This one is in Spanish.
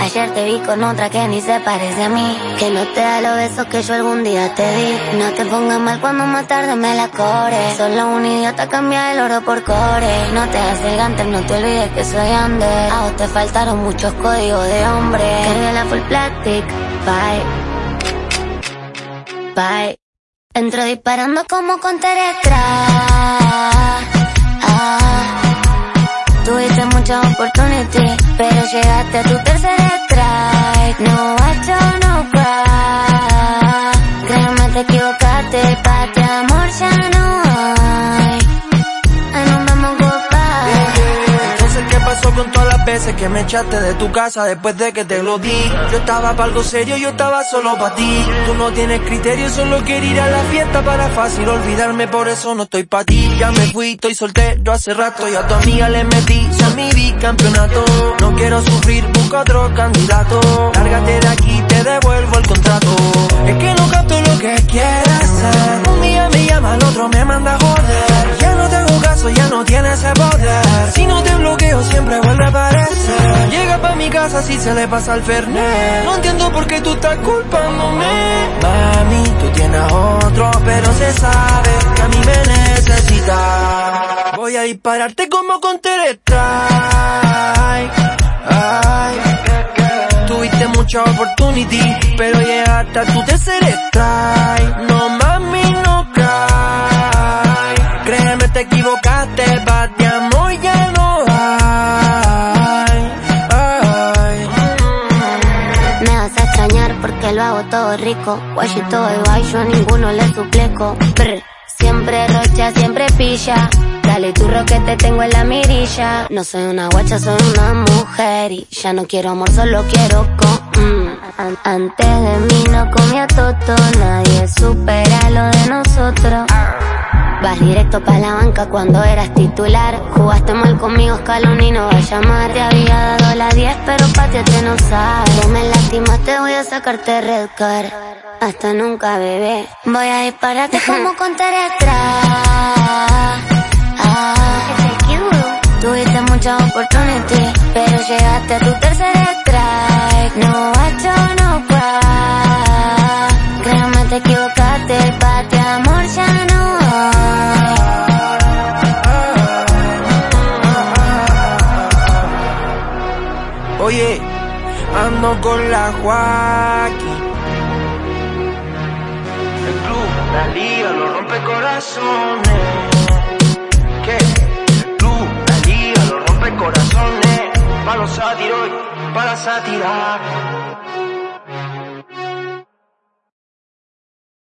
ayer te vi con otra que ni se parece a mí. Que no te da los besos que yo algún día te di. No te pongas mal cuando más tarde me la core. Solo un idiota cambia el oro por core. No te hagas elegante, no te olvides que soy under. A vos te faltaron muchos códigos de hombre. Cargué la full plastic, bye. Bye. Entro disparando como con Teretra. Ah. Tuviste muchas oportunidades, pero llegaste a tu tercer strike. No watch no que me echaste de tu casa después de que te lo di? Yo estaba para algo serio, yo estaba solo para ti. Tú no tienes criterio, solo querer ir a la fiesta para fácil olvidarme, por eso no estoy para ti. Ya me fui, estoy soltero hace rato y a tu amiga le metí, son mi bicampeonato. No quiero sufrir, busca otro candidato. Lárgate de aquí, te devuelvo el contrato. Casa si se le pasa al Fernet. No entiendo por qué tú estás culpándome. Mami, tú tienes otro, pero se sabe que a mí me necesitas. Voy a dispararte como con ay. Tuviste mucha opportunity, pero llegaste a tu tercer porque lo hago todo rico. Guayito de guay, yo a ninguno le suplico. Brr. Siempre rocha, siempre pilla. Dale turro que te tengo en la mirilla. No soy una guacha, soy una mujer. Y ya no quiero amor, solo quiero con. mm. An- Antes de mí no comía toto, nadie nosotros. Vas directo pa' la banca cuando eras titular. Jugaste mal conmigo, Scaloni no va a llamar. Te había dado la 10, pero pateate no sabes. Me lastimaste, voy a sacarte red card. Hasta nunca, bebé. Voy a dispararte como con Teretra. Ah. Tuviste muchas oportunidades, pero llegaste a tu tercer strike. No macho, Oye, ando con la Joaquín. El club, la liga, lo rompe corazones. ¿Qué? El club, la liga, lo rompe corazones. Para los sátiros, para la sátira.